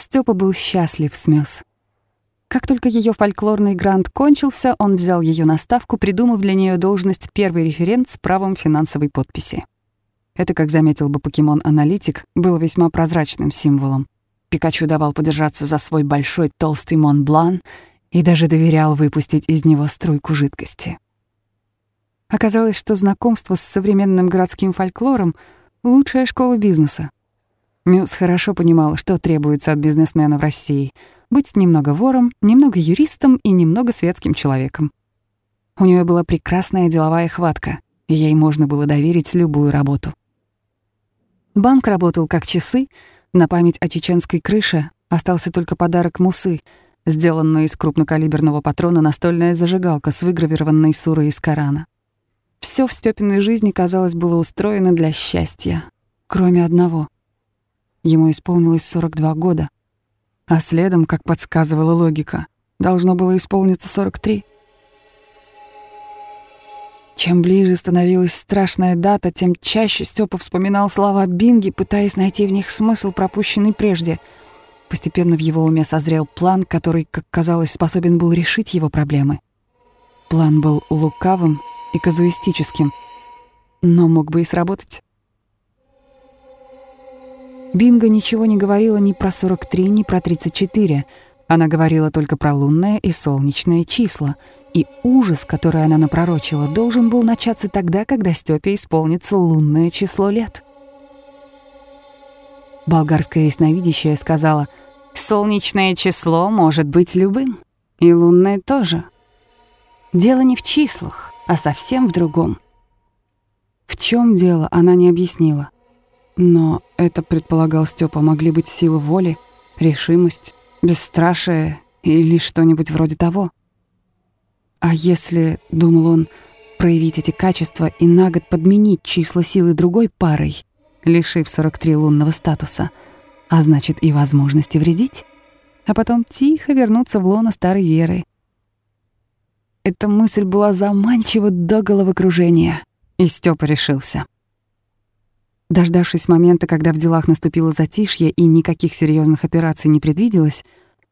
Степа был счастлив с Мёс. Как только ее фольклорный грант кончился, он взял ее на ставку, придумав для нее должность первый референт с правом финансовой подписи. Это, как заметил бы покемон-аналитик, было весьма прозрачным символом. Пикачу давал подержаться за свой большой толстый Монблан и даже доверял выпустить из него струйку жидкости. Оказалось, что знакомство с современным городским фольклором — лучшая школа бизнеса. Мюс хорошо понимала, что требуется от бизнесмена в России — быть немного вором, немного юристом и немного светским человеком. У нее была прекрасная деловая хватка, и ей можно было доверить любую работу. Банк работал как часы, на память о чеченской крыше остался только подарок Мусы, сделанная из крупнокалиберного патрона настольная зажигалка с выгравированной сурой из Корана. Все в Стёпиной жизни, казалось, было устроено для счастья, кроме одного. Ему исполнилось 42 года, а следом, как подсказывала логика, должно было исполниться 43. Чем ближе становилась страшная дата, тем чаще Степа вспоминал слова Бинги, пытаясь найти в них смысл, пропущенный прежде. Постепенно в его уме созрел план, который, как казалось, способен был решить его проблемы. План был лукавым и казуистическим, но мог бы и сработать. Бинго ничего не говорила ни про 43, ни про 34. Она говорила только про лунное и солнечное числа, и ужас, который она напророчила, должен был начаться тогда, когда Стёпе исполнится лунное число лет. Болгарская ясновидящая сказала, «Солнечное число может быть любым, и лунное тоже. Дело не в числах, а совсем в другом. В чем дело, она не объяснила. Но это, предполагал Степа, могли быть силы воли, решимость, бесстрашие или что-нибудь вроде того. А если, думал он, проявить эти качества и на год подменить числа силы другой парой, лишив 43 лунного статуса, а значит и возможности вредить, а потом тихо вернуться в лоно старой веры, эта мысль была заманчива до головокружения, и Степа решился. Дождавшись момента, когда в делах наступило затишье и никаких серьезных операций не предвиделось,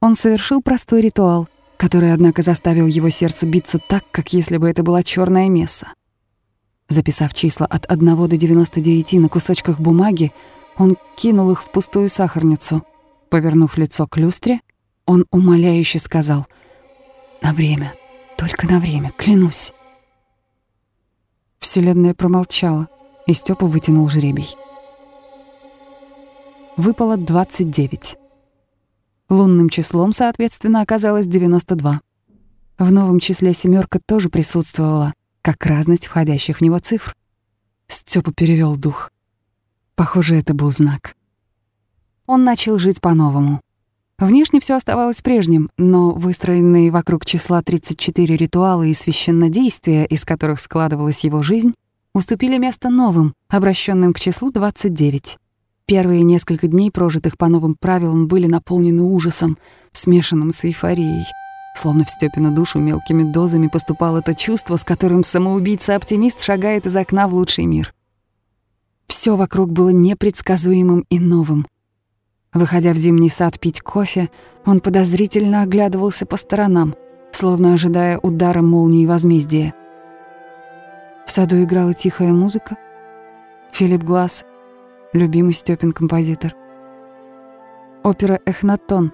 он совершил простой ритуал, который, однако, заставил его сердце биться так, как если бы это была черная месса. Записав числа от 1 до 99 на кусочках бумаги, он кинул их в пустую сахарницу. Повернув лицо к люстре, он умоляюще сказал «На время, только на время, клянусь. Вселенная промолчала, и Степа вытянул жребий. Выпало 29. Лунным числом, соответственно, оказалось 92. В новом числе семерка тоже присутствовала, как разность входящих в него цифр. Степа перевел дух. Похоже, это был знак. Он начал жить по-новому. Внешне все оставалось прежним, но выстроенные вокруг числа 34 ритуалы и священнодействия, из которых складывалась его жизнь, уступили место новым, обращенным к числу 29. Первые несколько дней, прожитых по новым правилам, были наполнены ужасом, смешанным с эйфорией. Словно в Стёпину душу мелкими дозами поступало то чувство, с которым самоубийца-оптимист шагает из окна в лучший мир. Все вокруг было непредсказуемым и новым. Выходя в зимний сад пить кофе, он подозрительно оглядывался по сторонам, словно ожидая удара молнии возмездия. В саду играла тихая музыка. Филипп Глаз, любимый Степин композитор. Опера «Эхнатон»,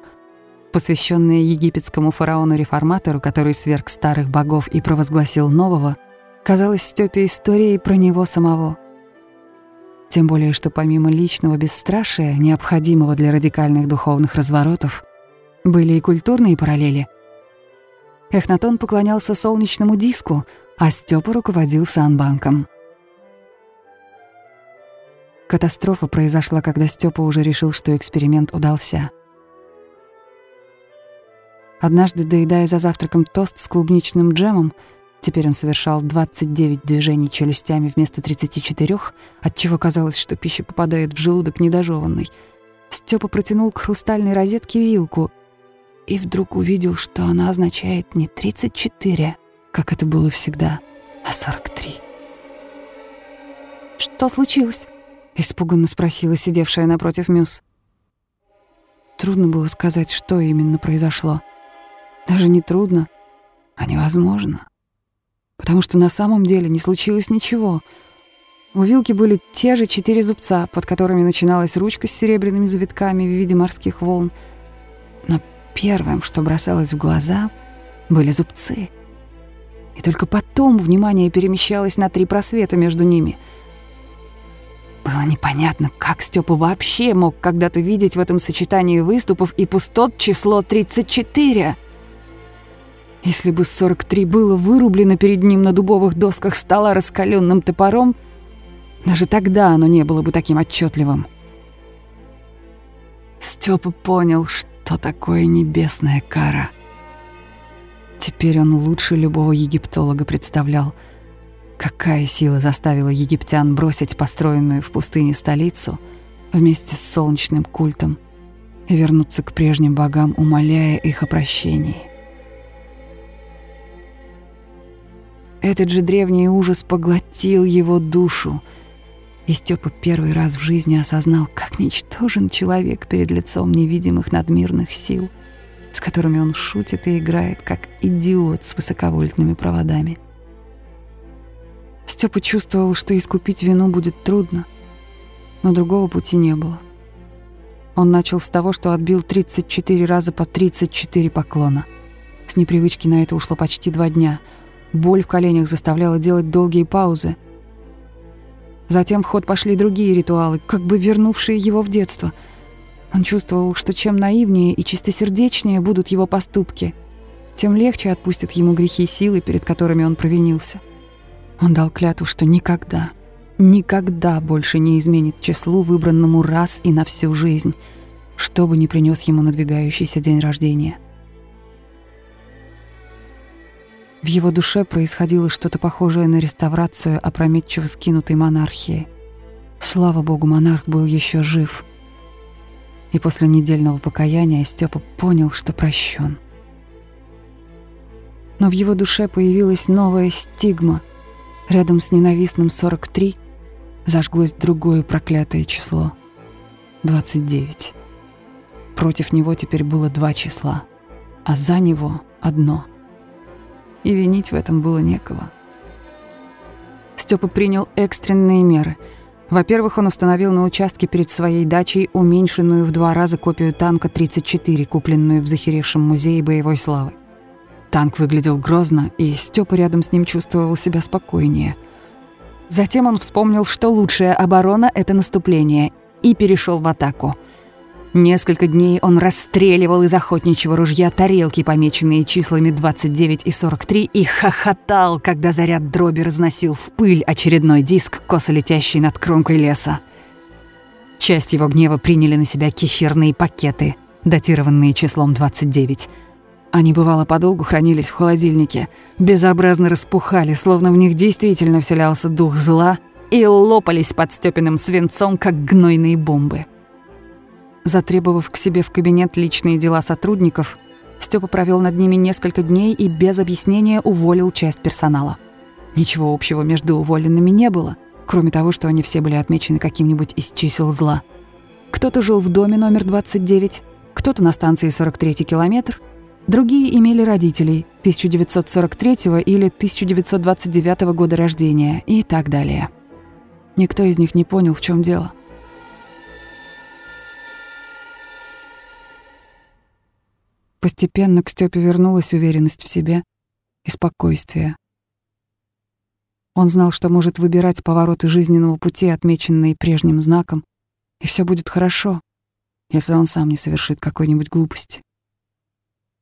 посвященная египетскому фараону-реформатору, который сверг старых богов и провозгласил нового, казалась Степе историей про него самого — тем более, что помимо личного бесстрашия, необходимого для радикальных духовных разворотов, были и культурные параллели. Эхнатон поклонялся солнечному диску, а Степа руководил Санбанком. Катастрофа произошла, когда Степа уже решил, что эксперимент удался. Однажды, доедая за завтраком тост с клубничным джемом, Теперь он совершал 29 движений челюстями вместо 34, отчего казалось, что пища попадает в желудок недожеванной. Степа протянул к хрустальной розетке вилку и вдруг увидел, что она означает не 34, как это было всегда, а 43. «Что случилось?» — испуганно спросила сидевшая напротив Мюс. трудно было сказать, что именно произошло. Даже не трудно, а невозможно. Потому что на самом деле не случилось ничего. У вилки были те же четыре зубца, под которыми начиналась ручка с серебряными завитками в виде морских волн. Но первым, что бросалось в глаза, были зубцы. И только потом внимание перемещалось на три просвета между ними — было непонятно, как Степа вообще мог когда-то видеть в этом сочетании выступов и пустот число 34. Если бы 43 было вырублено перед ним на дубовых досках стола раскаленным топором, даже тогда оно не было бы таким отчетливым. Степа понял, что такое небесная кара. Теперь он лучше любого египтолога представлял — Какая сила заставила египтян бросить построенную в пустыне столицу вместе с солнечным культом и вернуться к прежним богам, умоляя их о прощении? Этот же древний ужас поглотил его душу, и Степа первый раз в жизни осознал, как ничтожен человек перед лицом невидимых надмирных сил, с которыми он шутит и играет, как идиот с высоковольтными проводами — Степа чувствовал, что искупить вину будет трудно, но другого пути не было. Он начал с того, что отбил 34 раза по 34 поклона. С непривычки на это ушло почти два дня. Боль в коленях заставляла делать долгие паузы. Затем в ход пошли другие ритуалы, как бы вернувшие его в детство. Он чувствовал, что чем наивнее и чистосердечнее будут его поступки, тем легче отпустят ему грехи силы, перед которыми он провинился. Он дал клятву, что никогда, никогда больше не изменит числу, выбранному раз и на всю жизнь, что бы ни принес ему надвигающийся день рождения. В его душе происходило что-то похожее на реставрацию опрометчиво скинутой монархии. Слава богу, монарх был еще жив. И после недельного покаяния Степа понял, что прощен. Но в его душе появилась новая стигма — Рядом с ненавистным 43 зажглось другое проклятое число — 29. Против него теперь было два числа, а за него — одно. И винить в этом было некого. Степа принял экстренные меры. Во-первых, он установил на участке перед своей дачей уменьшенную в два раза копию танка 34, купленную в захеревшем музее боевой славы. Танк выглядел грозно, и Степа рядом с ним чувствовал себя спокойнее. Затем он вспомнил, что лучшая оборона — это наступление, и перешел в атаку. Несколько дней он расстреливал из охотничьего ружья тарелки, помеченные числами 29 и 43, и хохотал, когда заряд дроби разносил в пыль очередной диск, косо летящий над кромкой леса. Часть его гнева приняли на себя кефирные пакеты, датированные числом 29 — они, бывало, подолгу хранились в холодильнике, безобразно распухали, словно в них действительно вселялся дух зла, и лопались под Стёпиным свинцом, как гнойные бомбы. Затребовав к себе в кабинет личные дела сотрудников, Степа провел над ними несколько дней и без объяснения уволил часть персонала. Ничего общего между уволенными не было, кроме того, что они все были отмечены каким-нибудь из чисел зла. Кто-то жил в доме номер 29, кто-то на станции 43 километр, Другие имели родителей 1943 или 1929 года рождения и так далее. Никто из них не понял, в чем дело. Постепенно к Стёпе вернулась уверенность в себе и спокойствие. Он знал, что может выбирать повороты жизненного пути, отмеченные прежним знаком, и все будет хорошо, если он сам не совершит какой-нибудь глупости.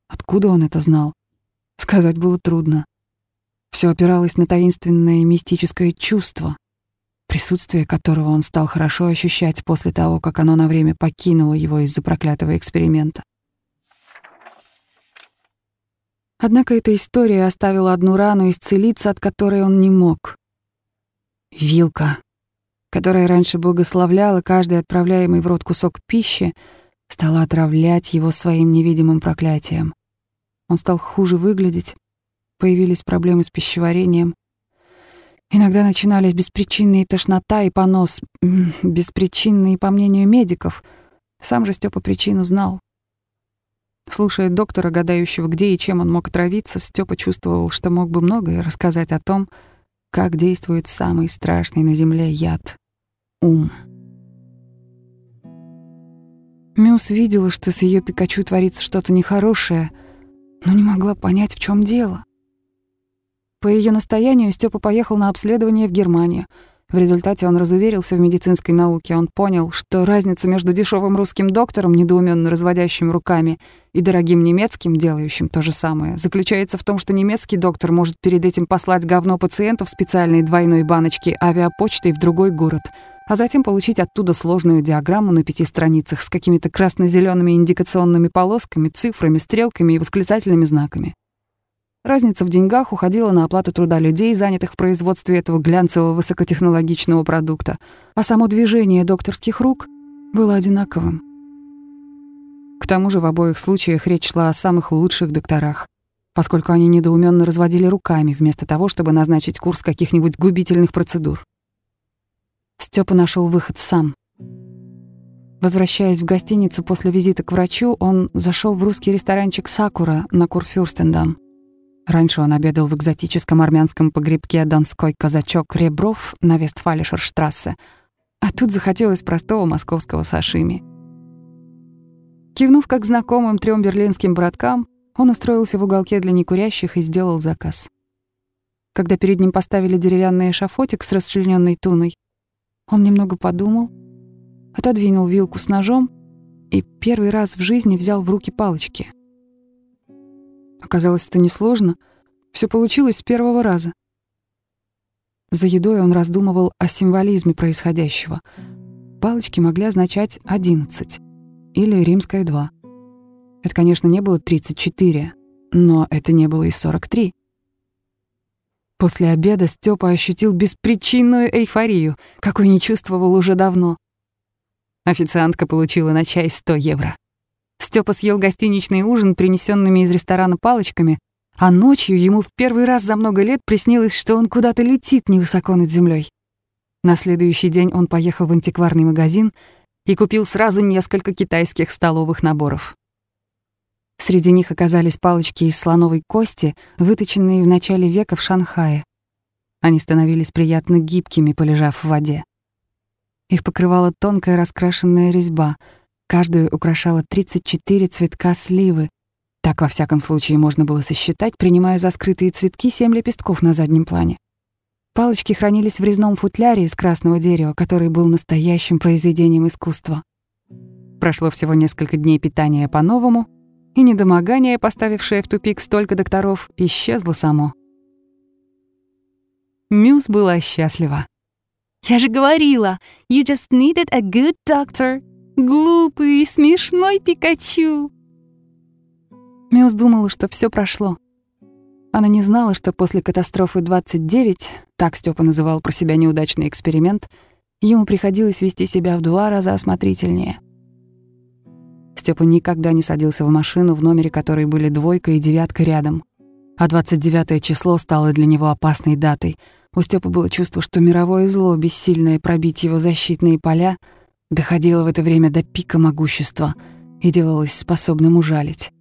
Откуда он это знал? Сказать было трудно. Все опиралось на таинственное мистическое чувство, присутствие которого он стал хорошо ощущать после того, как оно на время покинуло его из-за проклятого эксперимента. Однако эта история оставила одну рану, исцелиться от которой он не мог. Вилка, которая раньше благословляла каждый отправляемый в рот кусок пищи, стала отравлять его своим невидимым проклятием. Он стал хуже выглядеть, появились проблемы с пищеварением. Иногда начинались беспричинные тошнота и понос, беспричинные, по мнению медиков. Сам же Степа причину знал. Слушая доктора, гадающего, где и чем он мог отравиться, Степа чувствовал, что мог бы многое рассказать о том, как действует самый страшный на Земле яд — ум. Мюс видела, что с ее Пикачу творится что-то нехорошее, но не могла понять, в чем дело. По ее настоянию Степа поехал на обследование в Германию — в результате он разуверился в медицинской науке. Он понял, что разница между дешевым русским доктором, недоуменно разводящим руками, и дорогим немецким, делающим то же самое, заключается в том, что немецкий доктор может перед этим послать говно пациента в специальной двойной баночке авиапочтой в другой город, а затем получить оттуда сложную диаграмму на пяти страницах с какими-то красно зелеными индикационными полосками, цифрами, стрелками и восклицательными знаками. Разница в деньгах уходила на оплату труда людей, занятых в производстве этого глянцевого высокотехнологичного продукта, а само движение докторских рук было одинаковым. К тому же в обоих случаях речь шла о самых лучших докторах, поскольку они недоуменно разводили руками вместо того, чтобы назначить курс каких-нибудь губительных процедур. Степа нашел выход сам. Возвращаясь в гостиницу после визита к врачу, он зашел в русский ресторанчик «Сакура» на Курфюрстендам. Раньше он обедал в экзотическом армянском погребке «Донской казачок Ребров» на Вестфалишерштрассе, а тут захотелось простого московского сашими. Кивнув как знакомым трем берлинским браткам, он устроился в уголке для некурящих и сделал заказ. Когда перед ним поставили деревянный эшафотик с расчлененной туной, он немного подумал, отодвинул вилку с ножом и первый раз в жизни взял в руки палочки — Оказалось, это несложно. Все получилось с первого раза. За едой он раздумывал о символизме происходящего. Палочки могли означать «одиннадцать» или «римское два». Это, конечно, не было 34, но это не было и 43. После обеда Степа ощутил беспричинную эйфорию, какой не чувствовал уже давно. Официантка получила на чай 100 евро. Степа съел гостиничный ужин, принесенными из ресторана палочками, а ночью ему в первый раз за много лет приснилось, что он куда-то летит невысоко над землей. На следующий день он поехал в антикварный магазин и купил сразу несколько китайских столовых наборов. Среди них оказались палочки из слоновой кости, выточенные в начале века в Шанхае. Они становились приятно гибкими, полежав в воде. Их покрывала тонкая раскрашенная резьба — Каждую украшало 34 цветка сливы. Так, во всяком случае, можно было сосчитать, принимая за скрытые цветки семь лепестков на заднем плане. Палочки хранились в резном футляре из красного дерева, который был настоящим произведением искусства. Прошло всего несколько дней питания по-новому, и недомогание, поставившее в тупик столько докторов, исчезло само. Мюс была счастлива. «Я же говорила, you just needed a good doctor», Глупый и смешной Пикачу!» Мюс думала, что все прошло. Она не знала, что после катастрофы 29, так Степа называл про себя неудачный эксперимент, ему приходилось вести себя в два раза осмотрительнее. Степа никогда не садился в машину, в номере которой были двойка и девятка рядом. А 29 число стало для него опасной датой. У Степы было чувство, что мировое зло, бессильное пробить его защитные поля — доходила в это время до пика могущества и делалась способным ужалить.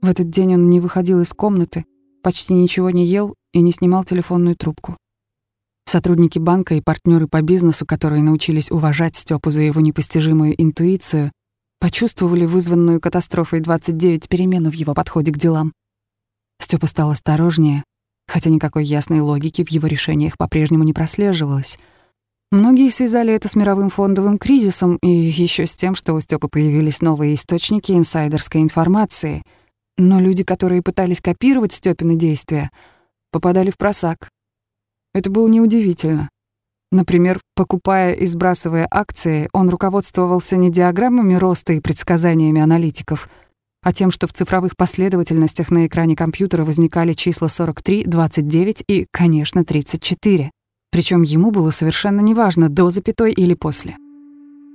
В этот день он не выходил из комнаты, почти ничего не ел и не снимал телефонную трубку. Сотрудники банка и партнеры по бизнесу, которые научились уважать Степу за его непостижимую интуицию, почувствовали вызванную катастрофой 29 перемену в его подходе к делам. Степа стал осторожнее, хотя никакой ясной логики в его решениях по-прежнему не прослеживалось — Многие связали это с мировым фондовым кризисом и еще с тем, что у Стёпы появились новые источники инсайдерской информации. Но люди, которые пытались копировать Стёпины действия, попадали в просак. Это было неудивительно. Например, покупая и сбрасывая акции, он руководствовался не диаграммами роста и предсказаниями аналитиков, а тем, что в цифровых последовательностях на экране компьютера возникали числа 43, 29 и, конечно, 34. Причем ему было совершенно неважно, до запятой или после.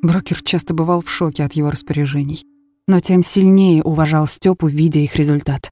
Брокер часто бывал в шоке от его распоряжений, но тем сильнее уважал Степу, видя их результат.